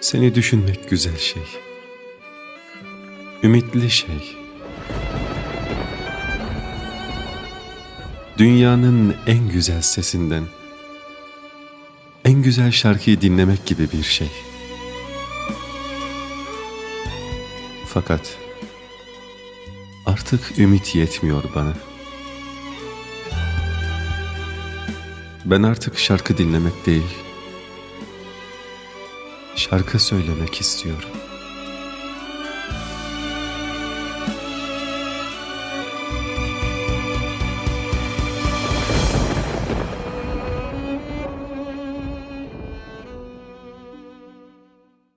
Seni düşünmek güzel şey. Ümitli şey. Dünyanın en güzel sesinden, en güzel şarkıyı dinlemek gibi bir şey. Fakat artık ümit yetmiyor bana. Ben artık şarkı dinlemek değil, şarkı söylemek istiyorum.